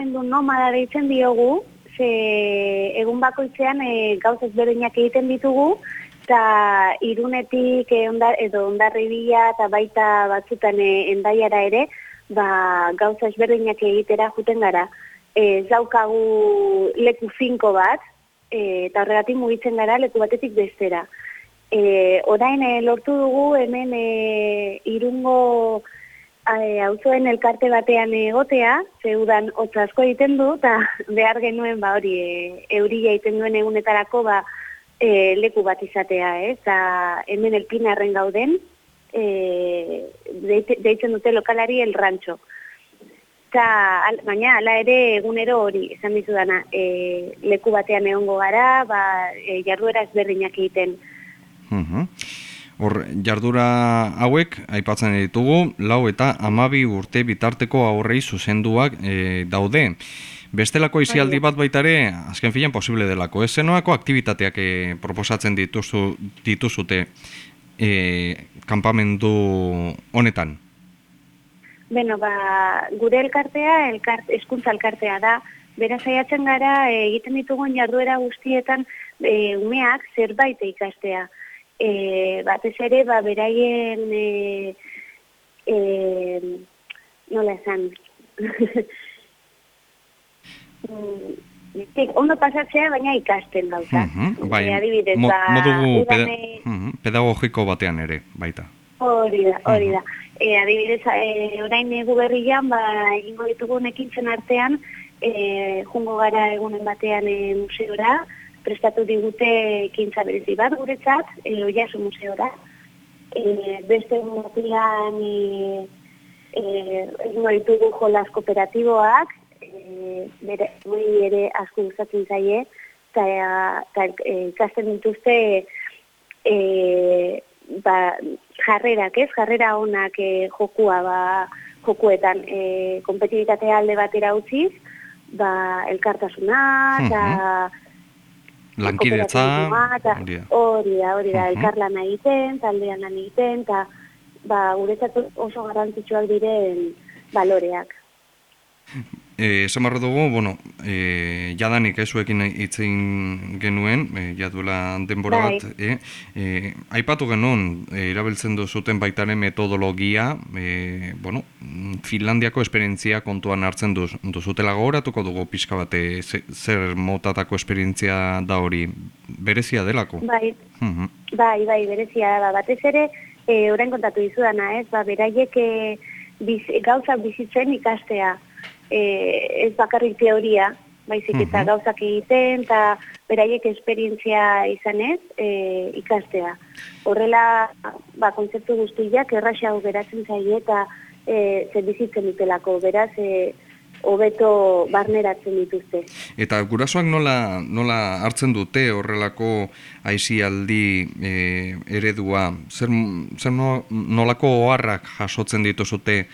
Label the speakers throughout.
Speaker 1: mendu nomada deitzen diogu, ze egun bakoitzean e, gauz ezberdinak egiten ditugu, eta irunetik e, ondar, edo ondarri bila eta baita batzutan e, endaiara ere, ba, gauza ezberdinak egitera juten gara. E, zaukagu leku finko bat, e, eta horregatik mugitzen gara leku batetik bestera. E, orain e, lortu dugu hemen e, irungo hauzoen elkarte batean egotea, zeudan hotz asko egiten du, eta behar genuen ba hori e, euria egiten duen egunetarako ba, e, leku bat izatea? Eta hemen elpinarren gauden, e, deitzen dute lokalari el rancho. Eta, baina, ala ere egunero hori, esan dizu dana, e, leku batean egongo gara, ba, e, jarduera ezberdinak egiten.
Speaker 2: Hor, jardura hauek, aipatzen ditugu, lau eta amabi urte bitarteko aurrei zuzenduak e, daude. Bestelako izialdi bai. bat baitare, azken filan posible delako. Ez zenoako aktivitateak e, proposatzen dituzu, dituzute e, kampamendu honetan?
Speaker 1: Beno, ba, gure elkartea, elkart, eskuntza elkartea da, bera zaiatzen gara egiten ditugun jarduera guztietan e, umeak zerbait ikastea. E, batez ere, ba, beraien e, e, nola esan, Mm, ondo pasatzea, baina ikasten dauka.
Speaker 2: Uh bai, adibidez, mo, ba, modu peda, pedagogiko batean ere, baita.
Speaker 1: Hori da, hori da. E, adibidez, e, orain egu berrian, ba, egingo ditugu nekintzen artean, e, jungo gara egunen batean e, museora, prestatu digute ekintza berezi bat guretzat, e, oiasu museora. E, beste egun batean, e, e, egingo ditugu jolas kooperatiboak, bere guri ere asko gustatzen zaie eta e, ikasten dituzte e, ba, jarrerak, ez? Jarrera honak e, jokua ba, jokuetan e, kompetibitatea alde batera utziz, ba, elkartasuna eta
Speaker 2: lankidetza
Speaker 1: hori da, hori da, elkarlan egiten, taldean lan egiten, eta ba, guretzat oso garrantzitsuak diren baloreak.
Speaker 2: Eh, Zamarra dugu, bueno, eh, jadanik ezuekin itzen genuen, eh, jaduela denbora bai. bat, eh, eh, aipatu genuen, eh, irabiltzen duzuten baitaren metodologia, eh, bueno, Finlandiako esperientzia kontuan hartzen duz, duzutela gogoratuko dugu pixka bate, zer motatako esperientzia da hori, berezia delako?
Speaker 1: Bai, bai, bai, berezia da, batez ere, eh, orain kontatu dizudana, ez, ba, beraiek eh, biz, gauzak bizitzen ikastea, e, ez bakarrik teoria, baizik eta gauzak egiten, eta beraiek esperientzia izanez e, ikastea. Horrela, ba, konzeptu guztiak erraxago beratzen zaie eta e, zer bizitzen ditelako, beraz, e, hobeto barneratzen dituzte.
Speaker 2: Eta gurasoak nola, nola hartzen dute horrelako aizialdi e, eredua? Zer, zer nolako oharrak jasotzen dituzute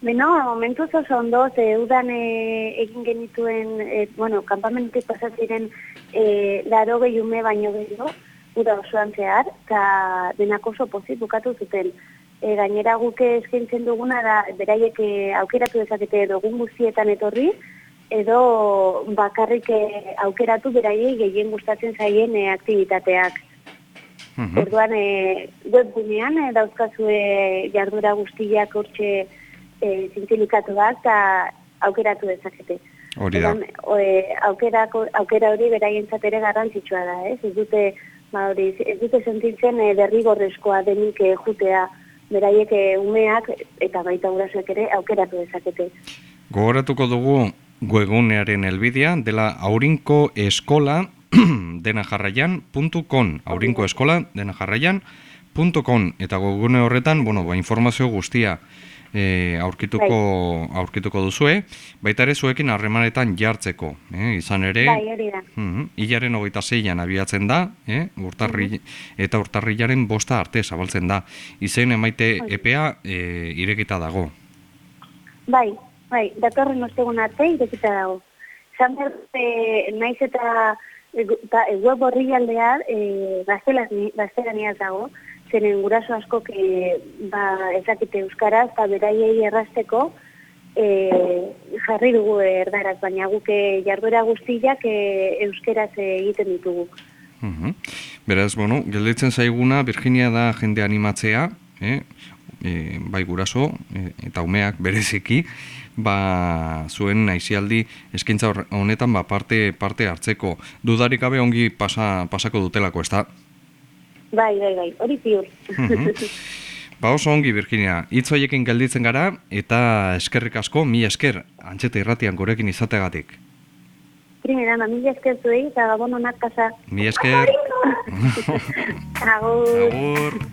Speaker 1: Beno, momentu oso ondo, ze udan e, egin genituen, e, bueno, kampamentik pasaziren e, laro gehiume baino gehiago, uda osoan zehar, eta denak oso pozit bukatu zuten. E, gainera guke eskaintzen duguna da, beraiek e, aukeratu dezakete edogun guztietan etorri, edo bakarrik e, aukeratu beraiei gehien gustatzen zaien e, aktivitateak. Mm Orduan, e, webgunean e, dauzkazue jardura guztiak hortxe e, zintzilikatu da eta aukeratu dezakete.
Speaker 2: Hori da.
Speaker 1: aukera, aukera hori beraien ere garrantzitsua da, ez? Ez dute, ba, hori, ez dute sentitzen e, derrigorrezkoa denik e, jutea beraiek e, umeak eta baita urasoek ere aukeratu dezakete.
Speaker 2: Gogoratuko dugu guegunearen elbidea dela aurinko eskola dena jarraian.com aurinko eskola dena jarraian.com eta gogune horretan, bueno, ba, informazio guztia e, aurkituko bai. aurkituko duzue, baita ere zuekin harremanetan jartzeko, eh, izan ere,
Speaker 1: bai, hori da.
Speaker 2: Uh hilaren hogeita zeian abiatzen da, eh, urtarri, eta urtarrilaren bosta arte zabaltzen da. Izen emaite bai. epea e, irekita dago.
Speaker 1: Bai, bai, datorren ostegun arte irekita dago. Zan e, naiz eta e, web horri aldea e, gaztelaniaz dago, zenen guraso asko que ba ezakite euskaraz eta beraiei errasteko e, jarri dugu erdaraz, baina guke jarduera guztiak e, euskeraz egiten ditugu.
Speaker 2: Mhm. Beraz, bueno, gelditzen zaiguna, Virginia da jende animatzea, eh? E, bai guraso, e, eta umeak bereziki, ba, zuen naizialdi eskaintza honetan ba, parte, parte hartzeko. Dudarik gabe ongi pasa, pasako dutelako, ez?
Speaker 1: Bai, bai, bai, hori ziur.
Speaker 2: Mhm. Ba oso ongi, Virginia, hitz hoiekin gelditzen gara, eta eskerrik asko, mi esker, antxeta irratian gurekin izategatik.
Speaker 1: Primera, mamila esker zuei, eta gabon onak pasa.
Speaker 2: Mi esker,
Speaker 1: Agur.
Speaker 2: agur.